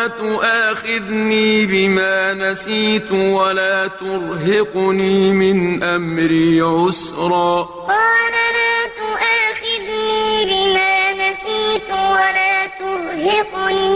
لا تؤاخذني بما نسيت ولا ترهقني من أمري عسرا. قال لا تؤاخذني بما نسيت ولا ترهقني